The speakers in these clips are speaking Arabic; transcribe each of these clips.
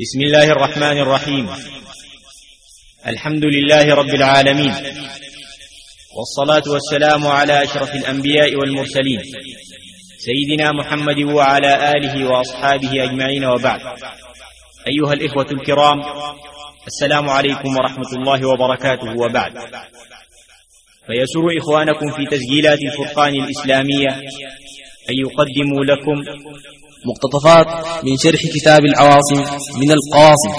بسم الله الرحمن الرحيم. الحمد لله رب العالمين. والصلاة والسلام على أشرف الأنبياء والمرسلين. سيدنا محمد وعلى آله وأصحابه أجمعين وبعد. أيها الإخوة الكرام السلام عليكم ورحمة الله وبركاته وبعد. فيسر إخوانكم في تسجيلات الفرقان الإسلامية أن يقدموا لكم مقتطفات من شرح كتاب العواصم من القواصم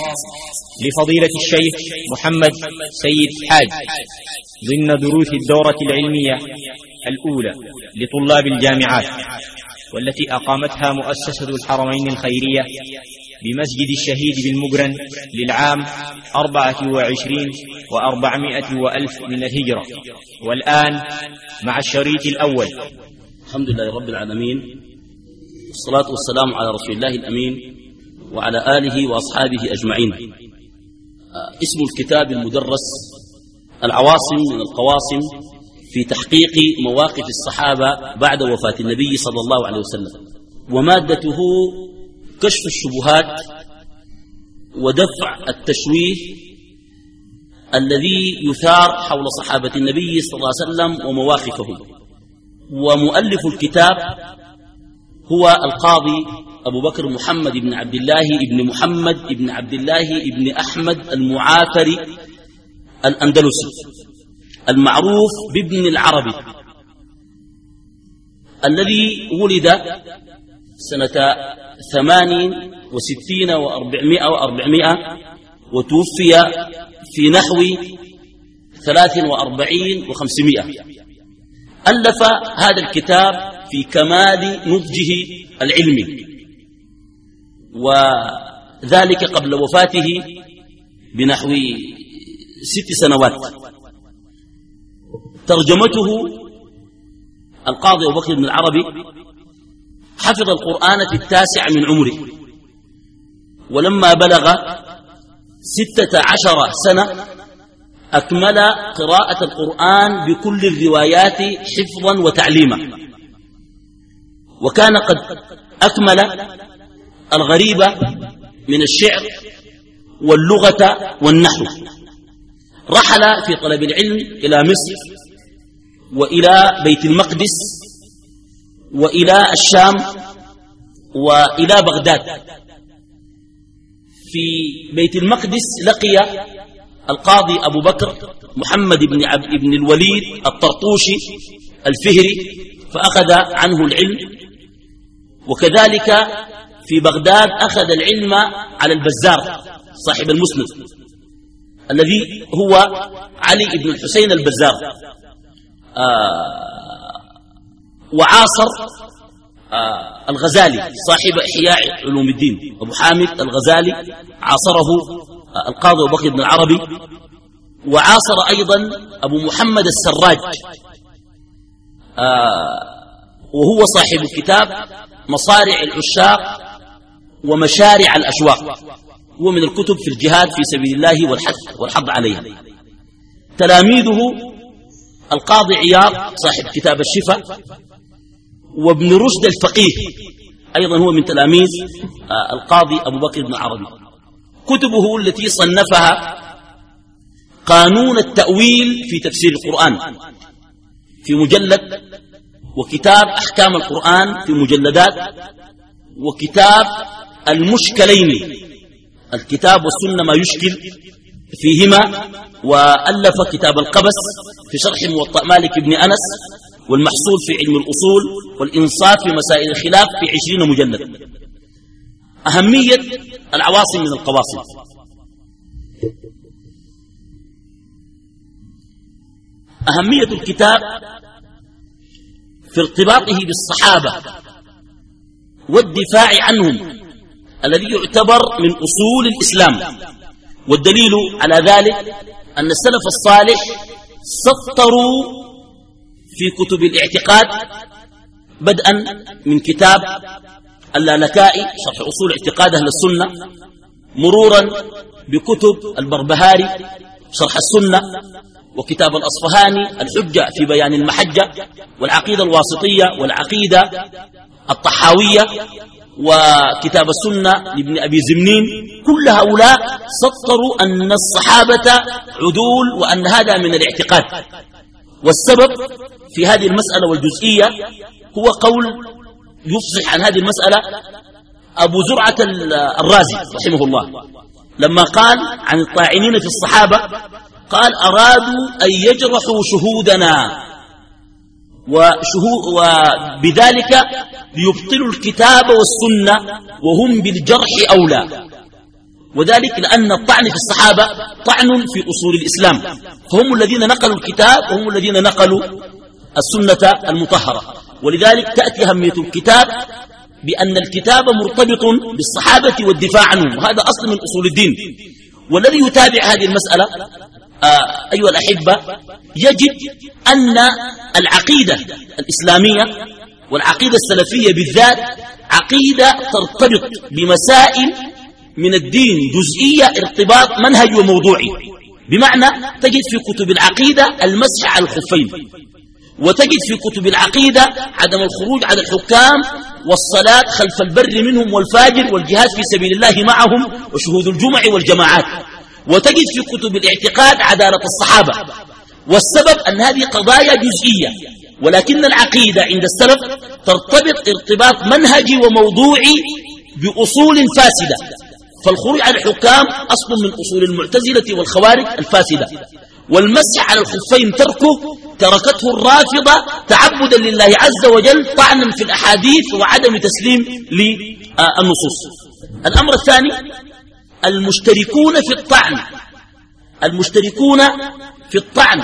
لفضيلة الشيخ محمد سيد حاج ضمن دروس الدورة العلمية الأولى لطلاب الجامعات والتي أقامتها مؤسسة الحرمين الخيرية بمسجد الشهيد بالمقرن للعام أربعة وعشرين وأربعمائة وألف من الهجرة والآن مع الشريط الأول. الحمد لله رب العالمين. والصلاة والسلام على رسول الله الأمين وعلى آله وأصحابه أجمعين. آه، اسم الكتاب المدرس العواصم من القواصم في تحقيق مواقف الصحابة بعد وفاة النبي صلى الله عليه وسلم. ومادته كشف الشبهات ودفع التشويه الذي يثار حول صحابة النبي صلى الله عليه وسلم ومواقفهم. ومؤلف الكتاب هو القاضي أبو بكر محمد بن عبد الله بن محمد بن عبد الله بن أحمد المعافري الأندلسي المعروف بابن العربي الذي ولد سنة ثمان وستين وأربعمائة وأربعمائة وتوفي في نحو ثلاث وأربعين وخمسمائة. ألف هذا الكتاب في كمال نضجه العلمي. وذلك قبل وفاته بنحو ست سنوات. ترجمته القاضي أبو بكر بن العربي حفظ القرآن في التاسع من عمره. ولما بلغ ستة عشر سنة أكمل قراءة القرآن بكل الروايات حفظا وتعليما. وكان قد أكمل الغريبة من الشعر واللغة والنحو. رحل في طلب العلم إلى مصر وإلى بيت المقدس وإلى الشام وإلى بغداد. في بيت المقدس لقي القاضي أبو بكر محمد بن, عبد بن الوليد الطرطوشي الفهري فأخذ عنه العلم. وكذلك في بغداد أخذ العلم على البزار صاحب المسند الذي هو علي بن الحسين البزار. آه وعاصر آه الغزالي صاحب إحياء علوم الدين. أبو حامد الغزالي عاصره القاضي أبو بكر بن العربي وعاصر أيضا أبو محمد السراج. آه وهو صاحب الكتاب مصارع العشاق ومشارع الأشواق. هو من الكتب في الجهاد في سبيل الله والحث والحض عليها تلاميذه القاضي عياض صاحب كتاب الشفاء وابن رشد الفقيه أيضا هو من تلاميذ آه، القاضي أبو بكر بن العربي. كتبه التي صنفها قانون التأويل في تفسير القرآن. في مجلد وكتاب أحكام القرآن في مجلدات وكتاب المشكلين. الكتاب والسنة ما يشكل فيهما وألف كتاب القبس في شرح موطأ مالك بن أنس والمحصول في علم الأصول والإنصاف في مسائل الخلاف في عشرين مجلد. أهمية العواصم من القواصم. أهمية الكتاب في ارتباطه بالصحابة والدفاع عنهم الذي يعتبر من أصول الإسلام. والدليل على ذلك أن السلف الصالح سطروا في كتب الاعتقاد بدءا من كتاب اللالكائي شرح أصول اعتقاد أهل السنة مرورا بكتب البربهاري شرح السنة وكتاب الأصفهاني الحجة في بيان المحجة والعقيدة الواسطية والعقيدة الطحاوية وكتاب السنة لابن أبي زمنين. كل هؤلاء سطروا أن الصحابة عدول وأن هذا من الاعتقاد. والسبب في هذه المسألة والجزئية هو قول يفصح عن هذه المسألة أبو زرعة الرازي رحمه الله. لما قال عن الطاعنين في الصحابة قال أرادوا أن يجرحوا شهودنا. وشهود وبذلك ليبطلوا الكتاب والسنة وهم بالجرح أولى. وذلك لأن الطعن في الصحابة طعن في أصول الإسلام. فهم الذين نقلوا الكتاب وهم الذين نقلوا السنة المطهرة. ولذلك تأتي أهمية الكتاب بأن الكتاب مرتبط بالصحابة والدفاع عنهم وهذا أصل من أصول الدين. والذي يتابع هذه المسألة آه أيها الأحبة يجد أن العقيدة الإسلامية والعقيدة السلفية بالذات عقيدة ترتبط بمسائل من الدين جزئية ارتباط منهج وموضوعي. بمعنى تجد في كتب العقيدة المسح على الخفين. وتجد في كتب العقيدة عدم الخروج على الحكام والصلاة خلف البر منهم والفاجر والجهاد في سبيل الله معهم وشهود الجمع والجماعات. وتجد في كتب الاعتقاد عدالة الصحابة. والسبب أن هذه قضايا جزئية ولكن العقيدة عند السلف ترتبط ارتباط منهجي وموضوعي بأصول فاسدة. فالخروج على الحكام أصل من أصول المعتزلة والخوارج الفاسدة. والمسح على الخفين تركه تركته الرافضة تعبدا لله عز وجل طعنا في الأحاديث وعدم تسليم للنصوص. الأمر الثاني المشتركون في الطعن. المشتركون في الطعن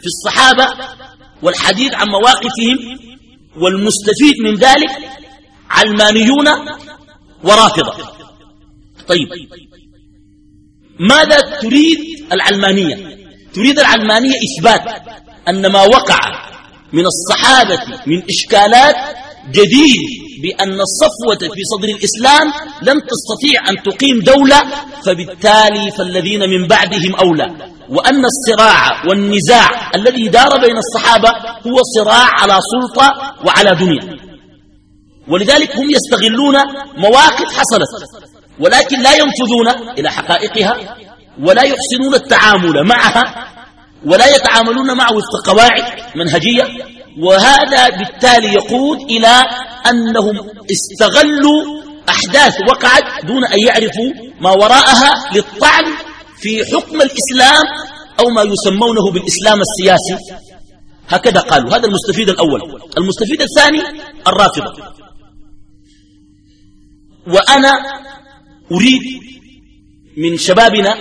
في الصحابة والحديث عن مواقفهم والمستفيد من ذلك علمانيون ورافضة. طيب ماذا تريد العلمانية؟ تريد العلمانية إثبات. أن ما وقع من الصحابة من إشكالات جديد بأن الصفوة في صدر الإسلام لم تستطيع أن تقيم دولة فبالتالي فالذين من بعدهم أولى. وأن الصراع والنزاع الذي دار بين الصحابة هو صراع على سلطة وعلى دنيا. ولذلك هم يستغلون مواقف حصلت ولكن لا ينفذون إلى حقائقها ولا يحسنون التعامل معها ولا يتعاملون معه وفق قواعد منهجية وهذا بالتالي يقود إلى أنهم استغلوا أحداث وقعت دون أن يعرفوا ما وراءها للطعن في حكم الإسلام أو ما يسمونه بالإسلام السياسي. هكذا قالوا. هذا المستفيد الأول. المستفيد الثاني الرافضة. وأنا أريد من شبابنا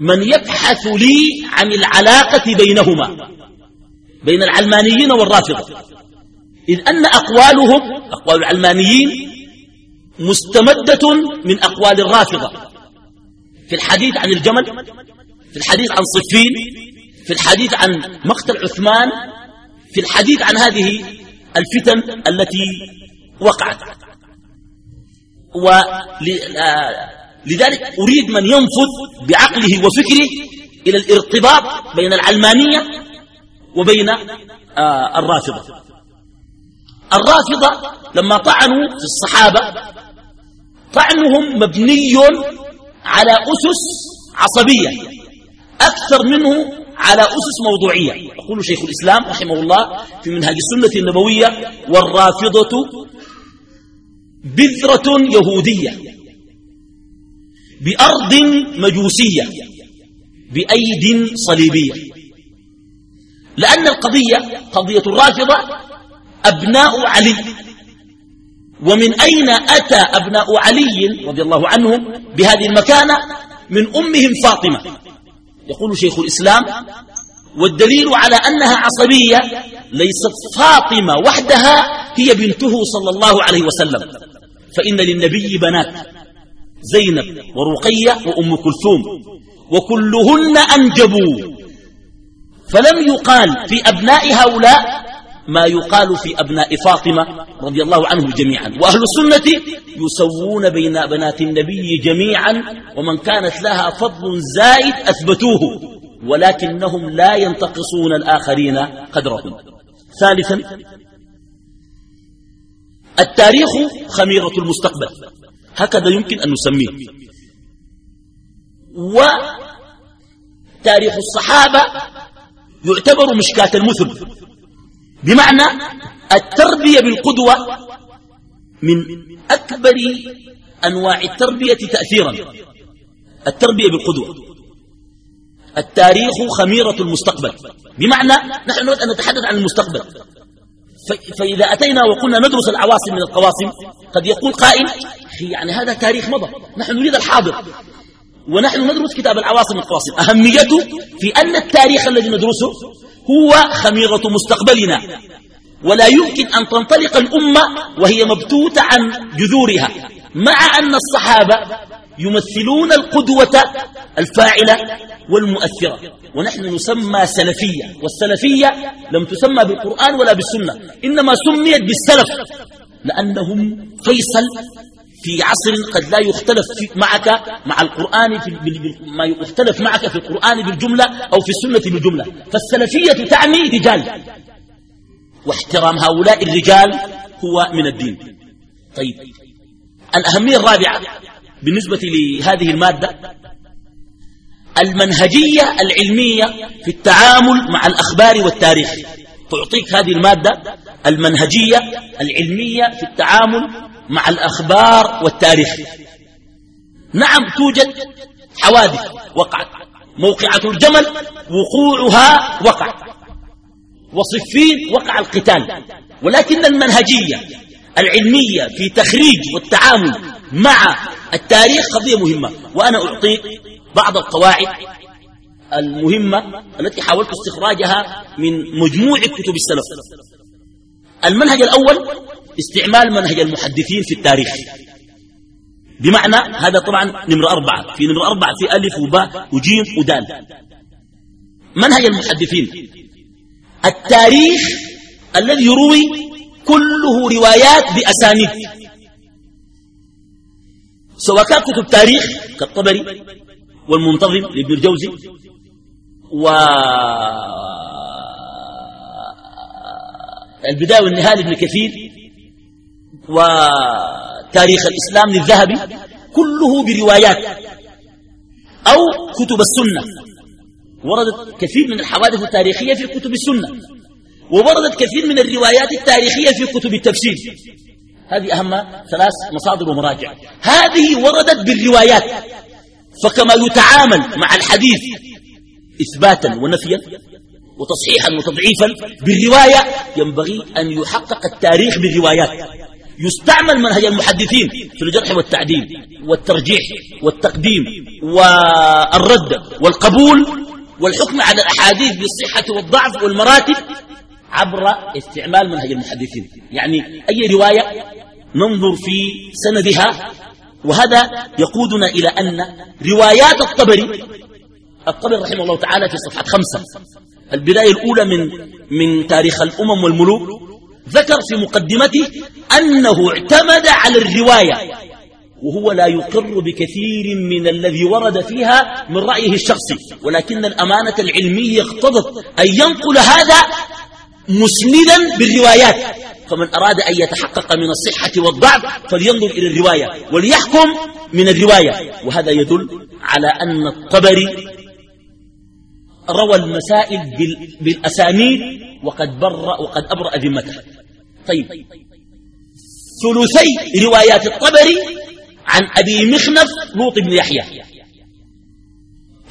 من يبحث لي عن العلاقة بينهما بين العلمانيين والرافضة. إذ أن أقوالهم أقوال العلمانيين مستمدة من أقوال الرافضة. في الحديث عن الجمل في الحديث عن صفين في الحديث عن مقتل عثمان في الحديث عن هذه الفتن التي وقعت. ولذلك أريد من ينفذ بعقله وفكره إلى الارتباط بين العلمانية وبين آه، الرافضة. الرافضة لما طعنوا في الصحابة طعنهم مبني على أسس عصبية أكثر منه على أسس موضوعية. يقول شيخ الإسلام رحمه الله في منهج السنة النبوية والرافضة بذرة يهودية. بأرض مجوسية بأيد صليبية. لأن القضية قضية الرافضة أبناء علي. ومن أين أتى أبناء علي رضي الله عنهم بهذه المكانة؟ من أمهم فاطمة. يقول شيخ الإسلام والدليل على أنها عصبية ليست فاطمة وحدها هي بنته صلى الله عليه وسلم. فإن للنبي بنات. زينب ورقية وأم كلثوم وكلهن أنجبوا. فلم يقال في أبناء هؤلاء ما يقال في أبناء فاطمة رضي الله عنهم جميعا. وأهل السنة يسوون بين بنات النبي جميعا ومن كانت لها فضل زائد أثبتوه ولكنهم لا ينتقصون الآخرين قدرهم. ثالثا التاريخ خميرة المستقبل. هكذا يمكن أن نسميه. وتاريخ الصحابة يعتبر مشكاة المثل. بمعنى التربية بالقدوة من أكبر أنواع التربية تأثيرا. التربية بالقدوة. التاريخ خميرة المستقبل. بمعنى نحن نريد أن نتحدث عن المستقبل. فإذا أتينا وقلنا ندرس العواصم من القواصم قد يقول قائل يعني هذا تاريخ مضى نحن نريد الحاضر. ونحن ندرس كتاب العواصم من القواصم. أهميته في أن التاريخ الذي ندرسه هو خميرة مستقبلنا ولا يمكن أن تنطلق الأمة وهي مبتوتة عن جذورها مع أن الصحابة يمثلون القدوة الفاعلة والمؤثرة. ونحن نسمى سلفية. والسلفية لم تسمى بالقرآن ولا بالسنة إنما سميت بالسلف لأنهم فيصل في عصر قد لا يختلف معك مع القرآن في ما يختلف معك في القرآن بالجملة أو في السنة بالجملة. فالسلفية تعني رجال واحترام هؤلاء الرجال هو من الدين. طيب الأهمية الرابعة بالنسبة لهذه المادة المنهجية العلمية في التعامل مع الأخبار والتاريخ. تعطيك هذه المادة المنهجية العلمية في التعامل مع الأخبار والتاريخ. نعم توجد حوادث وقعت. موقعة الجمل وقوعها وقع. وصفين وقع القتال. ولكن المنهجية العلمية في تخريج والتعامل مع التاريخ قضية مهمة وأنا أعطيك بعض القواعد المهمة التي حاولت استخراجها من مجموع كتب السلف. المنهج الأول استعمال منهج المحدثين في التاريخ. بمعنى هذا طبعا نمرة أربعة في نمرة أربعة في ألف وباء وجيم ودال. منهج المحدثين. التاريخ الذي يروي كله روايات بأسانيد. سواء كان كتب تاريخ كالطبري والمنتظم لابن الجوزي و البداية والنهاية لابن كثير وتاريخ الإسلام للذهبي كله بروايات أو كتب السنة. وردت كثير من الحوادث التاريخية في كتب السنة. ووردت كثير من الروايات التاريخية في كتب التفسير. هذه أهم ثلاث مصادر ومراجع. هذه وردت بالروايات. فكما يتعامل مع الحديث إثباتا ونفيا وتصحيحا وتضعيفا بالرواية ينبغي أن يحقق التاريخ بالروايات. يستعمل منهج المحدثين في الجرح والتعديل والترجيح والتقديم والرد والقبول والحكم على الأحاديث بالصحة والضعف والمراتب عبر استعمال منهج المحدثين. يعني أي رواية ننظر في سندها. وهذا يقودنا إلى أن روايات الطبري الطبري رحمه الله تعالى في صفحة خمسة البداية الأولى من, من تاريخ الأمم والملوك ذكر في مقدمته أنه اعتمد على الرواية وهو لا يقر بكثير من الذي ورد فيها من رأيه الشخصي ولكن الأمانة العلمية اقتضت أن ينقل هذا مسندا بالروايات. فمن أراد أن يتحقق من الصحة والضعف فلينظر إلى الرواية وليحكم من الرواية. وهذا يدل على أن الطبري روى المسائل بالأسانيد وقد, بر وقد أبرأ ذمته. طيب. ثلثي روايات الطبري عن أبي مخنف لوط بن يحيى.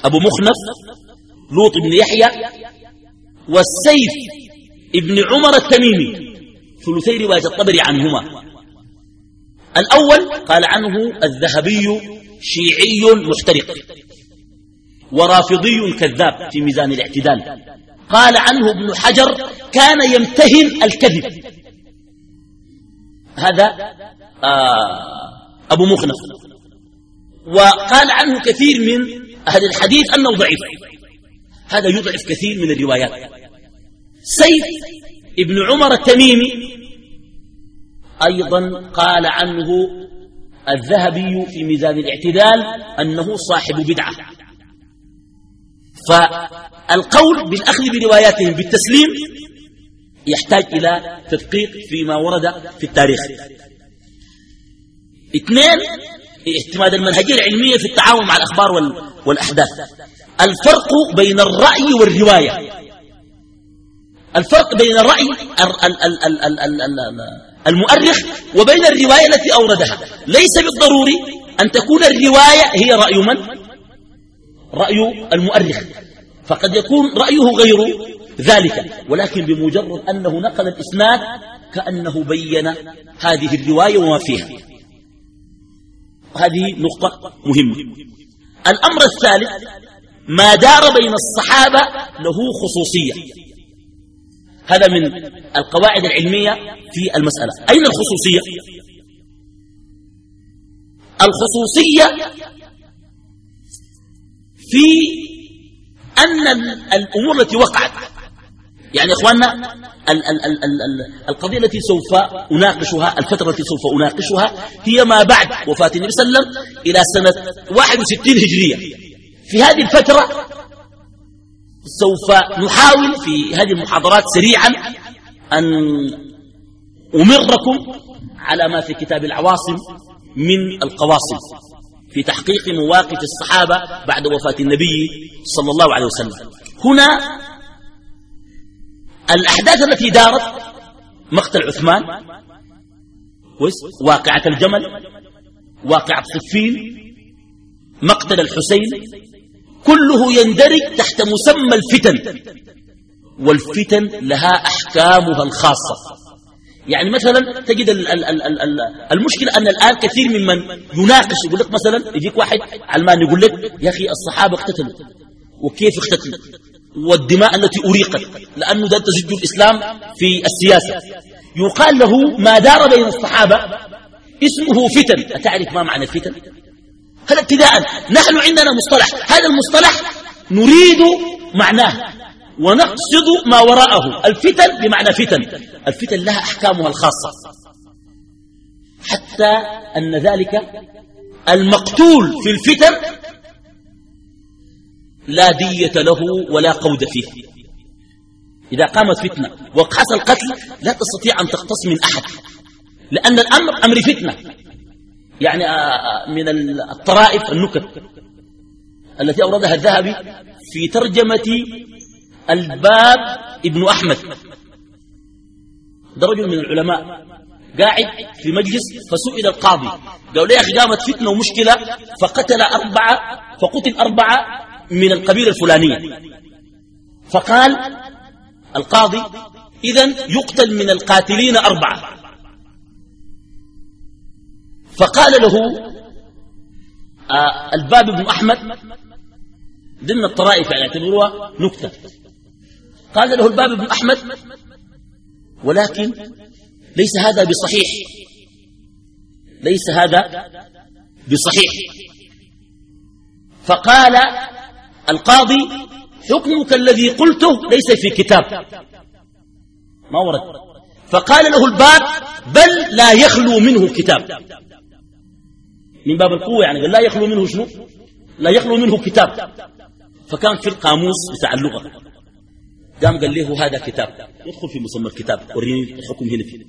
أبو مخنف لوط بن يحيى والسيف ابن عمر التميمي ثلثي رواية الطبري عنهما. الأول قال عنه الذهبي شيعي محترق ورافضي كذاب في ميزان الاعتدال. قال عنه ابن حجر كان يمتهن الكذب. هذا آه أبو مخنف. وقال عنه كثير من أهل الحديث أنه ضعيف. هذا يضعف كثير من الروايات. سيف ابن عمر التميمي. أيضا قال عنه الذهبي في ميزان الاعتدال أنه صاحب بدعة. فالقول بالأخذ برواياتهم بالتسليم يحتاج إلى تدقيق فيما ورد في التاريخ. اثنين اعتماد المنهجية العلمية في التعامل مع الأخبار والأحداث. الفرق بين الرأي والرواية. الفرق بين الرأي المؤرخ وبين الرواية التي أوردها. ليس بالضروري أن تكون الرواية هي رأي من؟ رأي المؤرخ. فقد يكون رأيه غير ذلك. ولكن بمجرد أنه نقل الإسناد كأنه بين هذه الرواية وما فيها. هذه نقطة مهمة. الأمر الثالث ما دار بين الصحابة له خصوصية. هذا من القواعد العلمية في المسألة. أين الخصوصية؟ الخصوصية في أن الأمور التي وقعت يعني إخواننا ال ال ال ال ال القضية التي سوف أناقشها الفترة التي سوف أناقشها هي ما بعد وفاة النبي صلى الله عليه وسلم إلى سنة 61 هجرية. في هذه الفترة سوف نحاول في هذه المحاضرات سريعا أن أمركم على ما في كتاب العواصم من القواصم في تحقيق مواقف الصحابة بعد وفاة النبي صلى الله عليه وسلم. هنا الأحداث التي دارت مقتل عثمان واقعة الجمل واقعة صفين مقتل الحسين كله يندرج تحت مسمى الفتن. والفتن لها أحكامها الخاصة. يعني مثلا تجد ال ال ال ال ال المشكلة أن الآن كثير ممن يناقش يقول لك مثلا يجيك واحد علمان يقول لك يا أخي الصحابة اقتتلوا وكيف اقتتلوا؟ والدماء التي أريقت لأنه ده تزج الإسلام في السياسة. يقال له ما دار بين الصحابة اسمه فتن. أتعرف ما معنى الفتن هذا ابتداء. نحن عندنا مصطلح. هذا المصطلح نريد معناه. ونقصد ما وراءه. الفتن بمعنى فتن. الفتن لها أحكامها الخاصة. حتى أن ذلك المقتول في الفتن لا دية له ولا قود فيه. إذا قامت فتنة وحصل قتل لا تستطيع أن تختص من أحد. لأن الأمر أمر فتنة. يعني آه، آه، من الطرائف النكت التي أوردها الذهبي في ترجمة الباب ابن أحمد. ده رجل من العلماء قاعد في مجلس فسئل القاضي قال لي يا أخي قامت فتنة ومشكلة فقتل أربعة فقتل أربعة من القبيلة الفلانية. فقال القاضي إذن يقتل من القاتلين أربعة. فقال له آه الباب بن أحمد ضمن الطرائف يعني اعتبروها نكتة. قال له الباب بن أحمد ولكن ليس هذا بصحيح. ليس هذا بصحيح. فقال القاضي حكمك الذي قلته ليس في كتاب. ما ورد. فقال له الباب بل لا يخلو منه كتاب. من باب القوة يعني قال لا يخلو منه شنو؟ لا يخلو منه كتاب. فكان في القاموس بتاع اللغة. قام قال له هذا كتاب. يدخل في مسمى الكتاب وريني الحكم هنا فيه.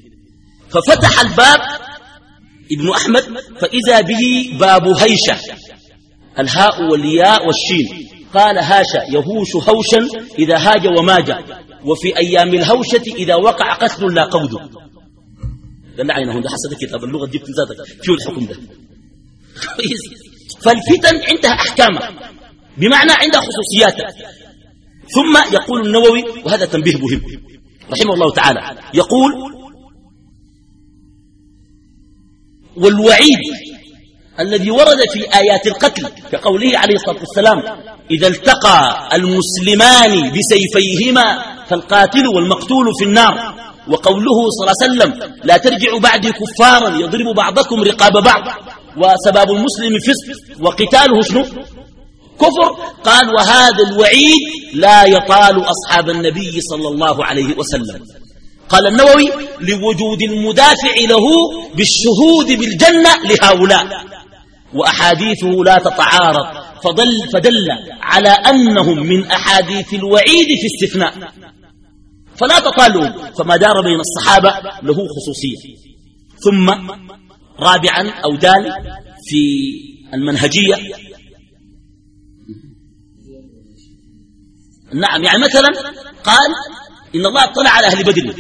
ففتح الباب ابن أحمد فإذا به باب هيشة. الهاء والياء والشين. قال هاشا يهوش هوشا إذا هاج وماج. وفي أيام الهوشة إذا وقع قتل لا قود. قال لا عينه ده حسد كتاب اللغة جبت ذاتك فيه الحكم ده؟ فالفتن عندها أحكامها بمعنى عندها خصوصياتها ثم يقول النووي وهذا تنبيه مهم رحمه الله تعالى يقول والوعيد الذي ورد في آيات القتل كقوله عليه الصلاة والسلام إذا التقى المسلمان بسيفيهما فالقاتل والمقتول في النار. وقوله صلى الله عليه وسلم لا ترجعوا بعدي كفارا يضرب بعضكم رقاب بعض. وسباب المسلم فسق وقتاله شنو؟ كفر. قال وهذا الوعيد لا يطال أصحاب النبي صلى الله عليه وسلم. قال النووي لوجود المدافع له بالشهود بالجنة لهؤلاء. وأحاديثه لا تتعارض فدل, فدل على أنهم من أحاديث الوعيد في استثناء فلا تطالوا فما دار بين الصحابة له خصوصية. ثم رابعا أو دال في المنهجية. نعم يعني مثلا قال إن الله اطلع على أهل بدر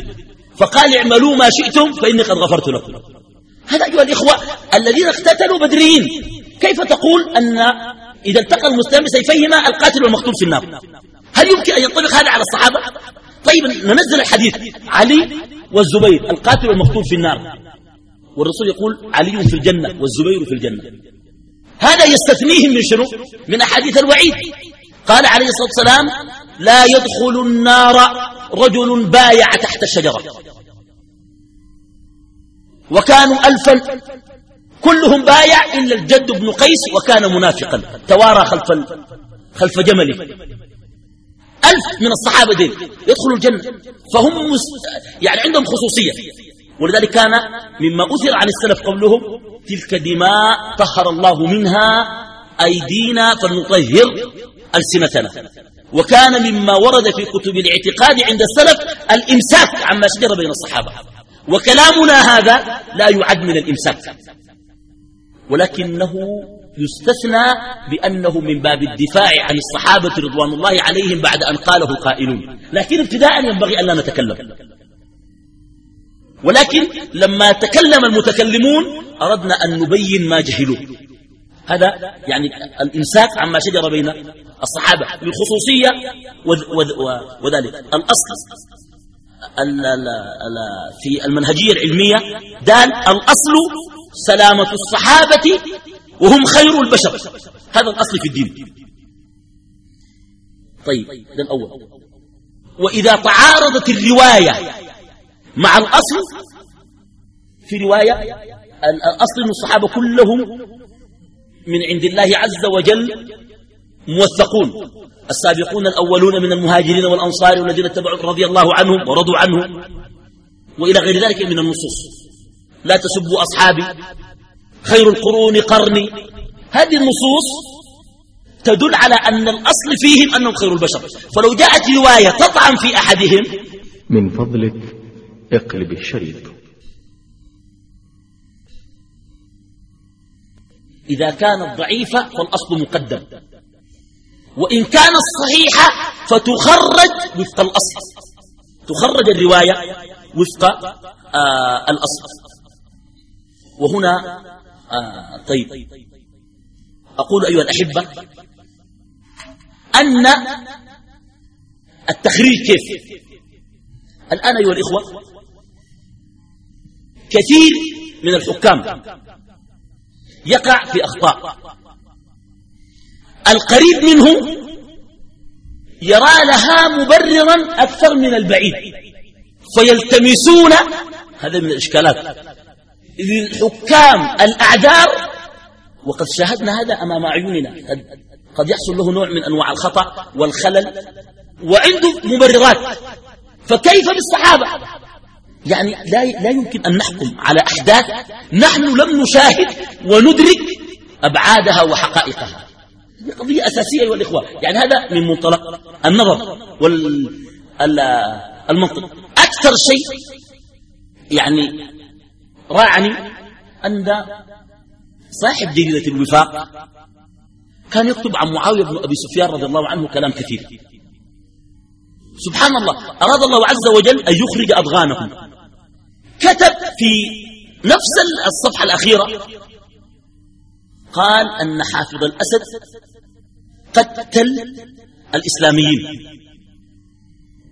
فقال اعملوا ما شئتم فإني قد غفرت لكم. هذا أيها الإخوة الذين اقتتلوا بدريين كيف تقول أن إذا التقى المسلم بسيفيهما القاتل والمقتول في النار؟ هل يمكن أن ينطبق هذا على الصحابة؟ طيب ننزل الحديث علي والزبير القاتل والمقتول في النار. والرسول يقول علي في الجنة والزبير في الجنة. هذا يستثنيهم من شنو؟ من أحاديث الوعيد. قال عليه الصلاة والسلام لا يدخل النار رجل بايع تحت الشجرة. وكانوا ألفا. كلهم بايع إلا الجد بن قيس وكان منافقا. توارى خلف خلف جمله. ألف من الصحابة دين يدخلوا الجنة. فهم يعني عندهم خصوصية. ولذلك كان مما أثر عن السلف قبلهم تلك دماء طهر الله منها أيدينا فلنطهر ألسنتنا. وكان مما ورد في كتب الاعتقاد عند السلف الإمساك عما شجر بين الصحابة. وكلامنا هذا لا يعد من الإمساك. ولكنه يستثنى بأنه من باب الدفاع عن الصحابة رضوان الله عليهم بعد أن قاله القائلون. لكن ابتداء ينبغي أن لا نتكلم. ولكن لما تكلم المتكلمون أردنا أن نبين ما جهلوا. هذا يعني الإمساك عما شجر بين الصحابة بالخصوصية وذلك. الأصل في المنهجية العلمية دال الأصل سلامة الصحابة وهم خير البشر. هذا الأصل في الدين. طيب ده الأول وإذا تعارضت الرواية مع الأصل في رواية الأصل أن الصحابة كلهم من عند الله عز وجل موثقون. السابقون الأولون من المهاجرين والأنصار والذين اتبعوا رضي الله عنهم ورضوا عنه وإلى غير ذلك من النصوص. لا تسبوا أصحابي. خير القرون قرني. هذه النصوص تدل على أن الأصل فيهم أنهم خير البشر. فلو جاءت رواية تطعن في أحدهم من فضلك اقلب الشريط. إذا كانت ضعيفة فالأصل مقدم. وإن كانت صحيحة فتخرج وفق الأصل. تخرج الرواية وفق آه الأصل. وهنا آه طيب. أقول أيها الأحبة أن التخريج كيف؟ الآن أيها الإخوة كثير من الحكام يقع في أخطاء. القريب منه يرى لها مبررا أكثر من البعيد فيلتمسون. هذا من الإشكالات. للحكام الأعذار وقد شاهدنا هذا أمام أعيننا. قد يحصل له نوع من أنواع الخطأ والخلل وعنده مبررات. فكيف بالصحابة؟ يعني لا, لا يمكن أن نحكم على أحداث نحن لم نشاهد وندرك أبعادها وحقائقها. قضية أساسية أيها الإخوة. يعني هذا من منطلق النظر والمنطق أكثر شيء يعني راعني أن صاحب جريدة الوفاق كان يكتب عن معاوية بن أبي سفيان رضي الله عنه كلام كثير. سبحان الله. أراد الله عز وجل أن يخرج أضغانهم كتب في نفس الصفحة الأخيرة قال أن حافظ الأسد قتل الإسلاميين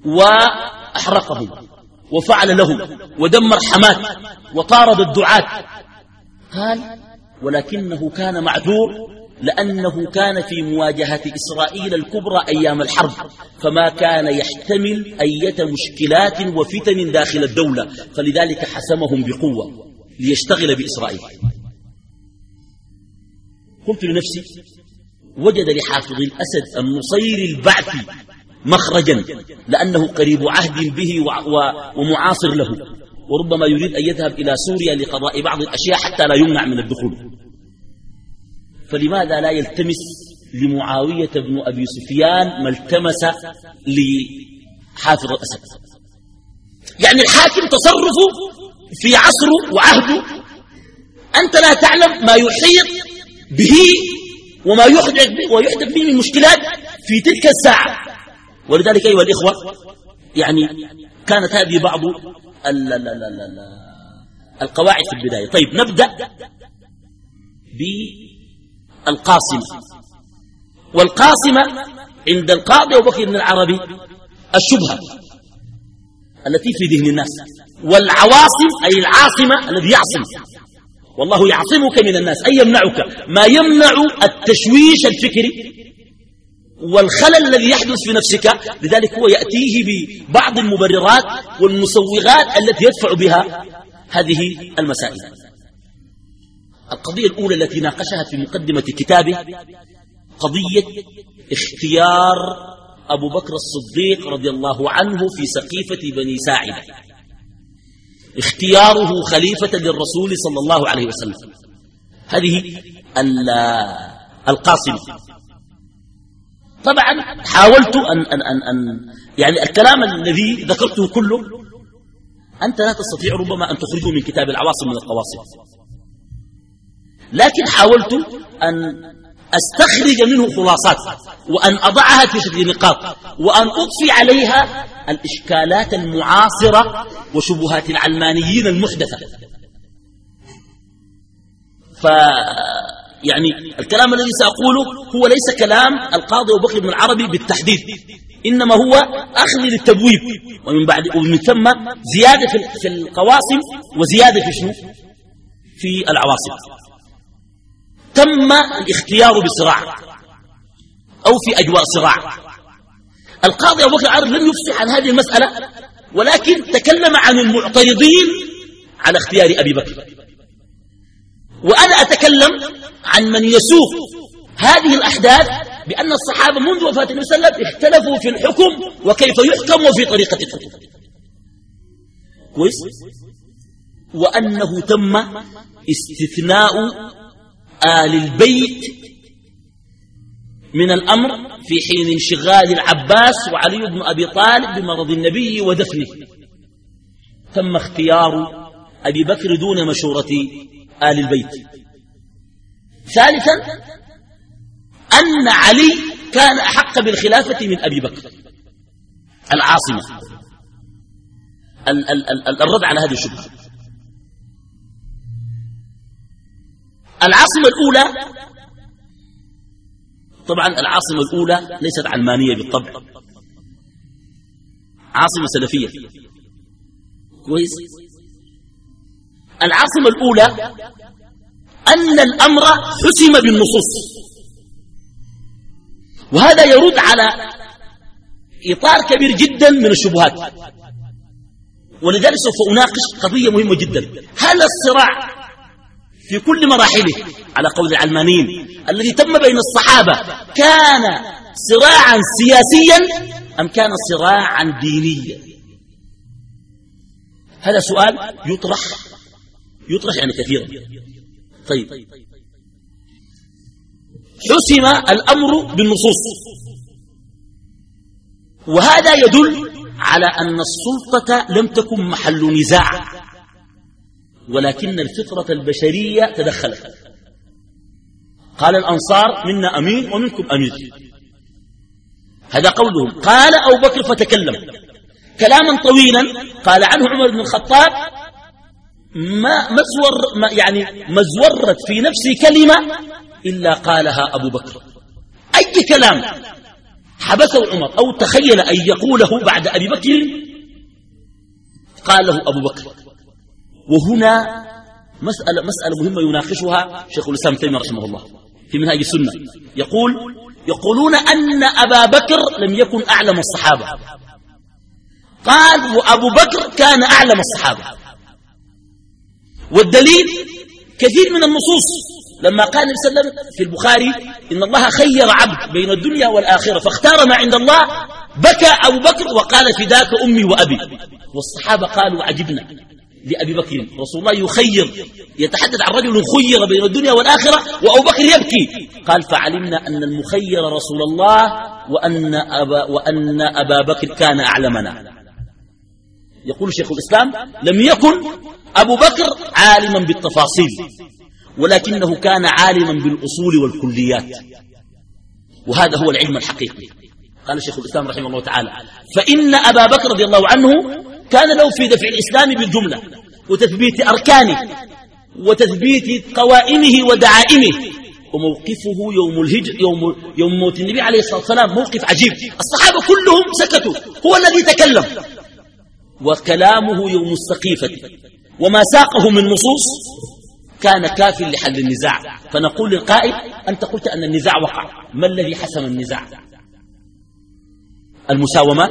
وأحرقهم وفعل لهم ودمر حمات وطارد الدعاة. قال ولكنه كان معذور لأنه كان في مواجهة إسرائيل الكبرى أيام الحرب فما كان يحتمل أية مشكلات وفتن داخل الدولة فلذلك حسمهم بقوة ليشتغل بإسرائيل. قلت لنفسي وجد لحافظ الأسد النصير البعثي مخرجا لأنه قريب عهد به ومعاصر له وربما يريد أن يذهب إلى سوريا لقضاء بعض الأشياء حتى لا يمنع من الدخول. فلماذا لا يلتمس لمعاوية بن أبي سفيان ما التمس لحافظ الأسد؟ يعني الحاكم تصرفه في عصره وعهده أنت لا تعلم ما يحيط به وما يحدث به ويحدث به من مشكلات في تلك الساعة. ولذلك أيها الإخوة يعني كانت هذه بعض ال ال ال ال القواعد في البداية. طيب نبدأ بالقاسمة والقاسمة عند القاضي أبو بكر بن العربي الشبهة التي في ذهن الناس. والعواصم أي العاصمة الذي يعصم. والله يعصمك من الناس أي يمنعك. ما يمنع التشويش الفكري والخلل الذي يحدث في نفسك. لذلك هو يأتيه ببعض المبررات والمسوغات التي يدفع بها هذه المسائل. القضية الأولى التي ناقشها في مقدمة كتابه قضية اختيار أبو بكر الصديق رضي الله عنه في سقيفة بني ساعدة. اختياره خليفة للرسول صلى الله عليه وسلم. هذه القاصمة. طبعا حاولت أن, أن, أن, أن يعني الكلام الذي ذكرته كله أنت لا تستطيع ربما أن تخرجه من كتاب العواصم من القواصم. لكن حاولت أن أستخرج منه خلاصات وأن أضعها في شكل نقاط وأن أضفي عليها الإشكالات المعاصرة وشبهات العلمانيين المحدثة. ف يعني الكلام الذي سأقوله هو ليس كلام القاضي أبو بكر بن العربي بالتحديد إنما هو أخذ للتبويب ومن, بعد ومن ثم زيادة في القواسم وزيادة في شنو؟ في العواصم. تم الاختيار بصراع أو في أجواء صراع. القاضي أبو بكر العرب لم يفصح عن هذه المسألة ولكن تكلم عن المعترضين على اختيار أبي بكر. وأنا أتكلم عن من يسوق هذه الأحداث بأن الصحابة منذ وفاة النبي صلى الله عليه وسلم اختلفوا في الحكم وكيف يحكم وفي طريقة الحكم. كويس؟ وأنه تم استثناء آل البيت من الأمر في حين انشغال العباس وعلي بن أبي طالب بمرض النبي ودفنه. تم اختيار أبي بكر دون مشورة آل البيت. ثالثا أن علي كان أحق بالخلافة من أبي بكر العاصمة. الرد على هذه الشبهة. العاصمة الأولى. طبعا العاصمة الأولى ليست علمانية بالطبع. عاصمة سلفية. كويس. العاصمة الأولى أن الأمر حسم بالنصوص. وهذا يرد على إطار كبير جدا من الشبهات. ولذلك سوف أناقش قضية مهمة جدا. هل الصراع في كل مراحله على قول العلمانيين الذي تم بين الصحابة كان صراعا سياسيا أم كان صراعا دينيا؟ هذا سؤال يطرح يطرح يعني كثيرا. طيب. حسم الأمر بالنصوص. وهذا يدل على أن السلطة لم تكن محل نزاع. ولكن الفطرة البشرية تدخلت. قال الأنصار منا أمين ومنكم أمير هذا قولهم. قال أبو بكر فتكلم. كلاما طويلا قال عنه عمر بن الخطاب ما مزور ما يعني مزورت في نفسي كلمة إلا قالها أبو بكر. أي كلام؟ حبسه عمر. أو تخيل أن يقوله بعد أبي بكر؟ قاله أبو بكر. وهنا مسألة, مسألة مهمة يناقشها شيخ الإسلام تيمية رحمه الله في منهاج السنة. يقول يقولون أن أبا بكر لم يكن أعلم الصحابة. قال وأبو بكر كان أعلم الصحابة. والدليل كثير من النصوص لما قال النبي صلى الله عليه وسلم في البخاري إن الله خير عبد بين الدنيا والآخرة فاختار ما عند الله. بكى أبو بكر وقال فداك أمي وأبي. والصحابة قالوا عجبنا لأبي بكر. رسول الله يخير يتحدث عن رجل خير بين الدنيا والآخرة وأبو بكر يبكي. قال فعلمنا أن المخير رسول الله وأن أبا, وأن أبا بكر كان أعلمنا. يقول شيخ الإسلام لم يكن أبو بكر عالما بالتفاصيل ولكنه كان عالما بالأصول والكليات. وهذا هو العلم الحقيقي. قال شيخ الإسلام رحمه الله تعالى فإن أبا بكر رضي الله عنه كان له في دفع الإسلام بالجملة وتثبيت أركانه وتثبيت قوائمه ودعائمه وموقفه يوم الهجر يوم, يوم موت النبي عليه الصلاة والسلام موقف عجيب. الصحابة كلهم سكتوا هو الذي تكلم. وكلامه يوم السقيفة وما ساقه من نصوص كان كاف لحل النزاع. فنقول للقائل أنت قلت أن النزاع وقع. ما الذي حسم النزاع؟ المساومات؟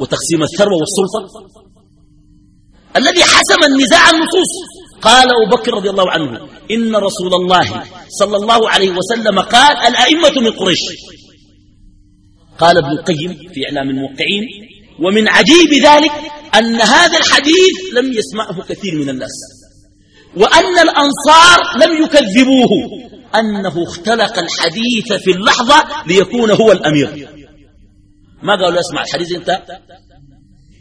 وتقسيم الثروة والسلطة. الذي حسم النزاع النصوص. قال أبو بكر رضي الله عنه إن رسول الله صلى الله عليه وسلم قال الأئمة من قريش. قال ابن القيم في إعلام الموقعين ومن عجيب ذلك أن هذا الحديث لم يسمعه كثير من الناس وأن الأنصار لم يكذبوه أنه اختلق الحديث في اللحظة ليكون هو الأمير. ما قالوا اسمع الحديث انت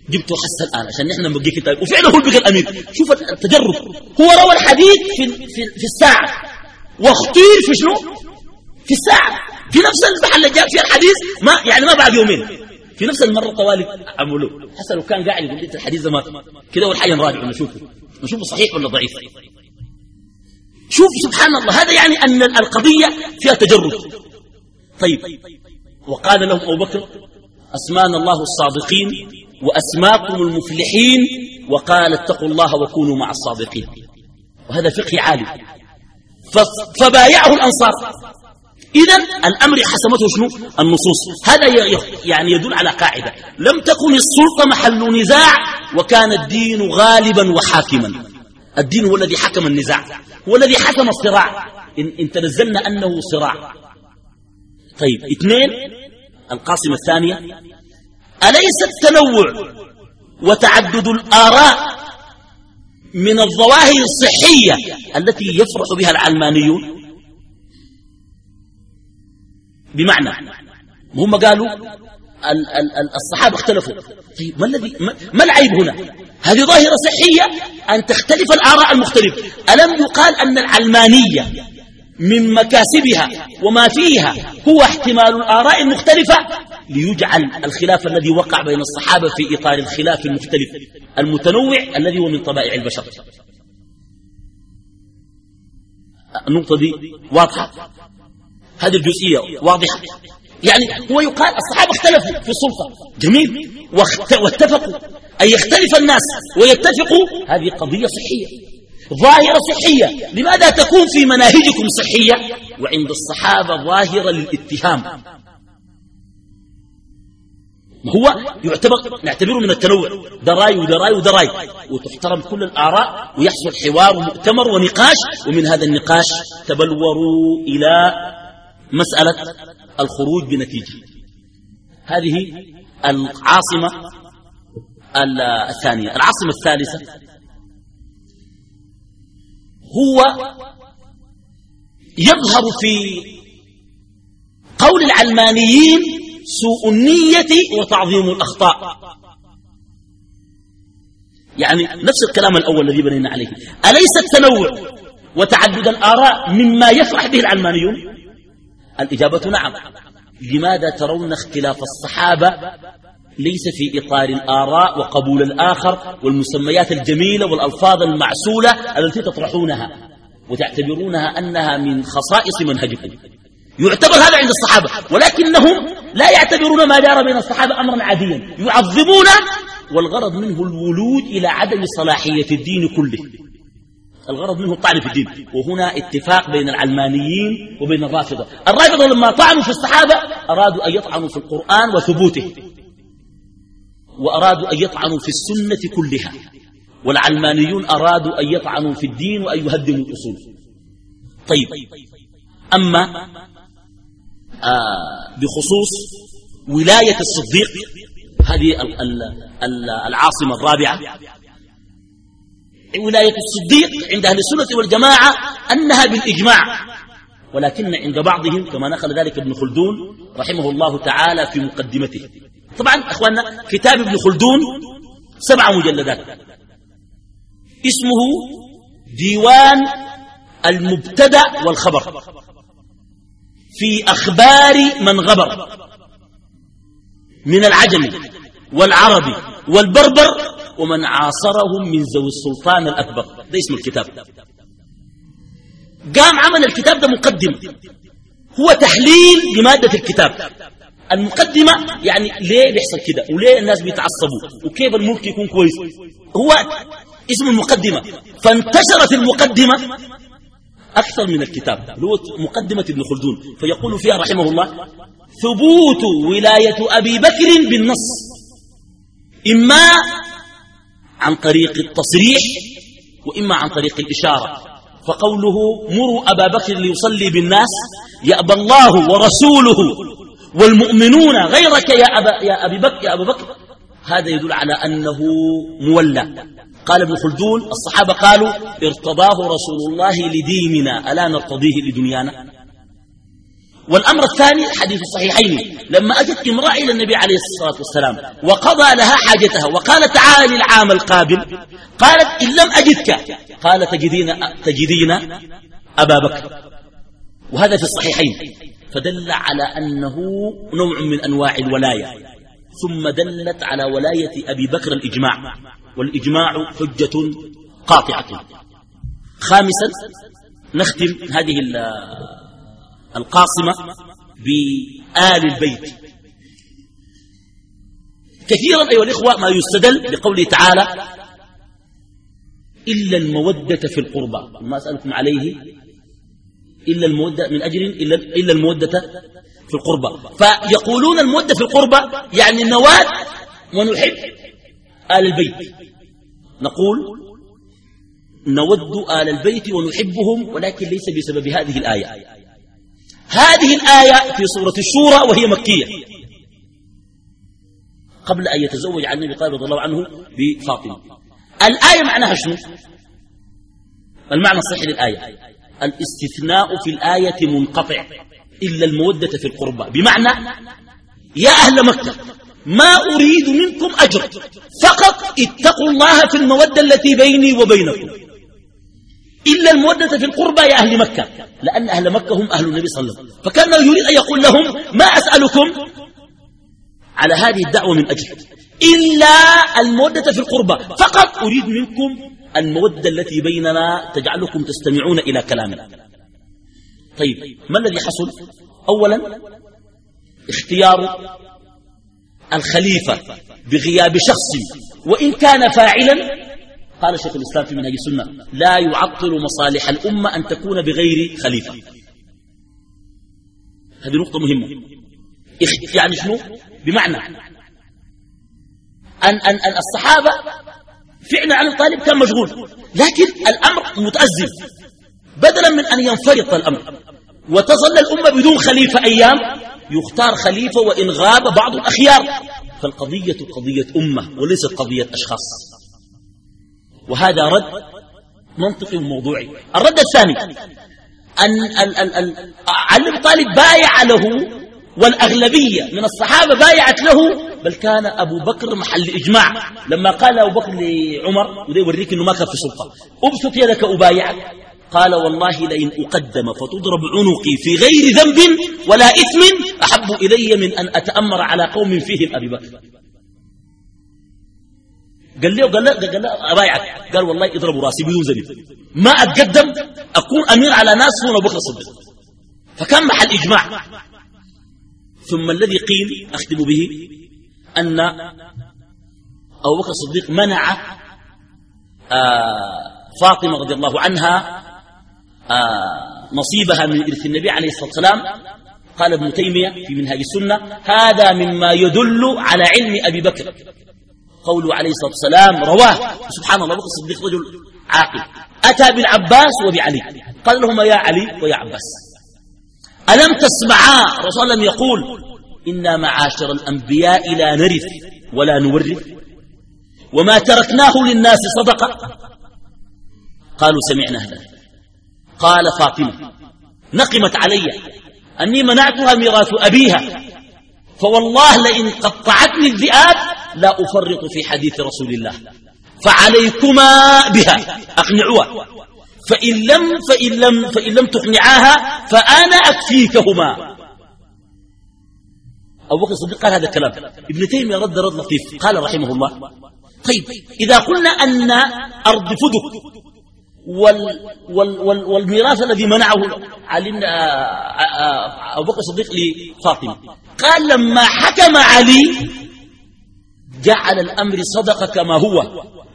جبته حس الآن عشان نحن نبقي كتاب وفعلا هو بقى الأمير شوف التجرب. هو روى الحديث في, في, في الساعة. واختير في شنو؟ في الساعة. في نفس المحل اللي جاب فيها الحديث ما يعني ما بعد يومين. في نفس المرة طوالي عملوه حسن لو كان قاعد يقول انت الحديث ده ما كده أول حاجة نراجعه نشوفه نشوفه صحيح ولا ضعيف؟ شوف سبحان الله. هذا يعني أن القضية فيها تجرد. طيب. وقال لهم أبو بكر أسمان الله الصادقين وأسماكم المفلحين وقال اتقوا الله وكونوا مع الصادقين. وهذا فقه عالي. فبايعه الأنصار. إذا الأمر حسمته شنو؟ النصوص. هذا يعني يدل على قاعدة. لم تكن السلطة محل نزاع وكان الدين غالبا وحاكما. الدين هو الذي حكم النزاع. هو الذي حكم الصراع. إن, إن تنزلنا أنه صراع. طيب اثنين القاسمة الثانية أليس التنوع وتعدد الآراء من الظواهر الصحية التي يفرح بها العلمانيون؟ بمعنى هم قالوا؟ الصحابة اختلفوا طيب ما الذي ما العيب هنا؟ هذه ظاهرة صحية أن تختلف الآراء المختلفة. ألم يقال أن العلمانية من مكاسبها وما فيها هو احتمال الآراء المختلفة ليجعل الخلاف الذي وقع بين الصحابة في إطار الخلاف المختلف المتنوع الذي هو من طبائع البشر. النقطة دي واضحة؟ هذه الجزئية واضحة. يعني هو يقال الصحابة اختلفوا في السلطة. جميل. واتفقوا. أن يختلف الناس ويتفقوا. هذه قضية صحية. ظاهرة صحية. لماذا تكون في مناهجكم صحية؟ وعند الصحابة ظاهرة للاتهام. هو؟ يعتبر نعتبره من التنوع. ده راي وده راي وده راي وتحترم كل الآراء ويحصل حوار ومؤتمر ونقاش. ومن هذا النقاش تبلوروا إلى مسألة الخروج بنتيجة. هذه العاصمة الثانية. العاصمة الثالثة هو يظهر في قول العلمانيين سوء النية وتعظيم الأخطاء. يعني نفس الكلام الأول الذي بنينا عليه. أليس التنوع وتعدد الآراء مما يفرح به العلمانيون؟ الإجابة نعم. لماذا ترون اختلاف الصحابة ليس في إطار الآراء وقبول الآخر والمسميات الجميلة والألفاظ المعسولة التي تطرحونها وتعتبرونها أنها من خصائص منهجكم. يعتبر هذا عند الصحابة ولكنهم لا يعتبرون ما دار بين الصحابة أمرا عاديا. يعظمون والغرض منه الولود إلى عدم صلاحية الدين كله. الغرض منه الطعن في الدين. وهنا اتفاق بين العلمانيين وبين الرافضة. الرافضة لما طعنوا في الصحابة أرادوا أن يطعنوا في القرآن وثبوته. وأرادوا أن يطعنوا في السنة كلها والعلمانيون أرادوا أن يطعنوا في الدين وأن يهدموا الأصول. طيب أما آه بخصوص ولاية الصديق هذه العاصمة الرابعة ولاية الصديق عند أهل السنة والجماعة أنها بالإجماع ولكن عند بعضهم كما نقل ذلك ابن خلدون رحمه الله تعالى في مقدمته. طبعا أخواننا كتاب ابن خلدون سبع مجلدات. اسمه ديوان المبتدأ والخبر في أخبار من غبر من العجم والعربي والبربر ومن عاصرهم من ذوي السلطان الأكبر. ده اسم الكتاب. قام عمل الكتاب ده مقدم هو تحليل لمادة الكتاب. المقدمة يعني ليه بيحصل كده وليه الناس بيتعصبوا وكيف الملك يكون كويس؟ هو اسم المقدمة. فانتشرت المقدمة أكثر من الكتاب. هو مقدمة ابن خلدون. فيقول فيها رحمه الله ثبوت ولاية أبي بكر بالنص. إما عن طريق التصريح وإما عن طريق الإشارة. فقوله مروا أبا بكر ليصلي بالناس يأبى الله ورسوله. والمؤمنون غيرك يا أبا, يا أبي بكر يا أبا بكر. هذا يدل على أنه مولى. قال ابن خلدون الصحابة قالوا ارتضاه رسول الله لديننا ألا نرتضيه لدنيانا؟ والأمر الثاني حديث الصحيحين لما أجت امرأة إلى النبي عليه الصلاة والسلام وقضى لها حاجتها وقال تعالى العام القابل. قالت إن لم أجدك. قال تجدين, تجدين أبا بكر. وهذا في الصحيحين. فدل على أنه نوع من أنواع الولاية. ثم دلت على ولاية أبي بكر الإجماع. والإجماع حجة قاطعة. خامسا نختم هذه القاصمة بآل البيت. كثيرا أيها الإخوة ما يستدل لقوله تعالى إلا المودة في القربى. ما أسألكم عليه إلا المودة من أجل إلا, إلا المودة في القربى فيقولون المودة في القربى يعني النواد ونحب آل البيت. نقول نود آل البيت ونحبهم ولكن ليس بسبب هذه الآية. هذه الآية في سورة الشورى وهي مكية. قبل أن يتزوج عن النبي طالب رضي الله عنه بفاطمة. الآية معناها شنو؟ المعنى الصحيح للآية. الاستثناء في الآية منقطع إلا المودة في القربى. بمعنى يا أهل مكة ما أريد منكم أجر فقط اتقوا الله في المودة التي بيني وبينكم. إلا المودة في القربى يا أهل مكة لأن أهل مكة هم أهل النبي صلى الله عليه وسلم. فكان يريد أن يقول لهم ما أسألكم؟ على هذه الدعوة من أجل إلا المودة في القربى. فقط أريد منكم المودة التي بيننا تجعلكم تستمعون إلى كلامنا. طيب ما الذي حصل؟ أولا اختيار الخليفة بغياب شخص وإن كان فاعلا قال شيخ الإسلام في منهج السنة لا يعطل مصالح الأمة أن تكون بغير خليفة. هذه نقطة مهمة. يعني شنو؟ بمعنى أن, أن, أن الصحابة فعلا علي طالب كان مشغول. لكن الأمر متأزم. بدلا من أن ينفرط الأمر وتظل الأمة بدون خليفة أيام يختار خليفة وإن غاب بعض الأخيار. فالقضية قضية أمة وليست قضية أشخاص. وهذا رد منطقي وموضوعي. الرد الثاني أن بن طالب بايع له والأغلبية من الصحابة بايعت له بل كان أبو بكر محل إجماع. لما قال أبو بكر لعمر وده يوريك أنه ما كان في سلطة. أبسط يدك أبايعك. قال والله لئن أقدم فتضرب عنقي في غير ذنب ولا إثم أحب إلي من أن أتأمر على قوم فيهم أبي بكر. قال له قال له قال له أبايعك. قال والله اضربوا رأسي ذنب ما أتقدم أكون أمير على ناس أبو بكر الصديق. فكان محل إجماع. ثم الذي قيل أختم به أن أبو بكر الصديق منع آه فاطمة رضي الله عنها آه نصيبها من إرث النبي عليه الصلاة والسلام. قال ابن تيمية في منهاج السنة هذا مما يدل على علم أبي بكر. قوله عليه الصلاة والسلام رواه سبحان الله بكر الصديق رجل عاقل. أتى بالعباس وبعلي. قال لهما يا علي ويا عباس. ألم تسمعا رسول الله يقول. إنا معاشر الأنبياء لا نرث ولا نورث. وما تركناه للناس صدقة. قالوا سمعنا هذا. قال فاطمة نقمت علي. أني منعتها ميراث أبيها. فوالله لئن قطعتني الذئاب لا أفرط في حديث رسول الله. فعليكما بها. أقنعوها. فإن لم, فإن لم, فإن لم تقنعاها فأنا أكفيكهما. أبو بكر الصديق قال هذا الكلام. ابن تيمية رد رد لطيف. قال رحمه الله طيب إذا قلنا أن أرض فدك وال وال وال والميراث الذي منعه علي آه، آه، آه، أبو بكر الصديق لفاطمة. قال لما حكم علي جعل الأمر صدق كما هو.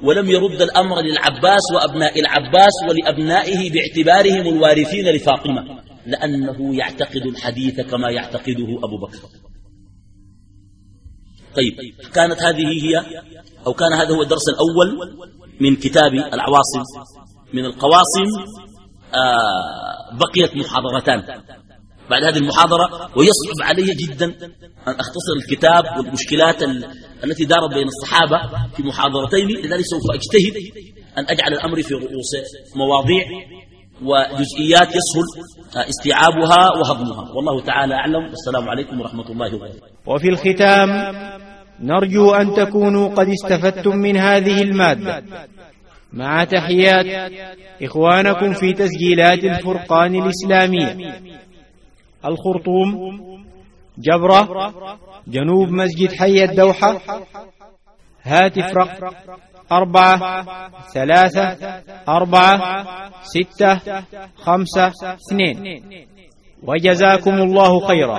ولم يرد الأمر للعباس وأبناء العباس ولأبنائه باعتبارهم الوارثين لفاطمة لأنه يعتقد الحديث كما يعتقده أبو بكر. طيب كانت هذه هي أو كان هذا هو الدرس الأول من كتاب العواصم. من القواصم آه بقيت محاضرتان. بعد هذه المحاضرة ويصعب علي جدا أن أختصر الكتاب والمشكلات التي دارت بين الصحابة في محاضرتين لذلك سوف أجتهد أن أجعل الأمر في رؤوس مواضيع وجزئيات يسهل استيعابها وهضمها. والله تعالى أعلم. والسلام عليكم ورحمة الله وبركاته. وفي الختام نرجو أن تكونوا قد استفدتم من هذه المادة. مع تحيات إخوانكم في تسجيلات الفرقان الإسلامية. الخرطوم جبرة جنوب مسجد حي الدوحة هاتف رقم أربعة ثلاثة أربعة ستة خمسة اثنين. وجزاكم الله خيرا.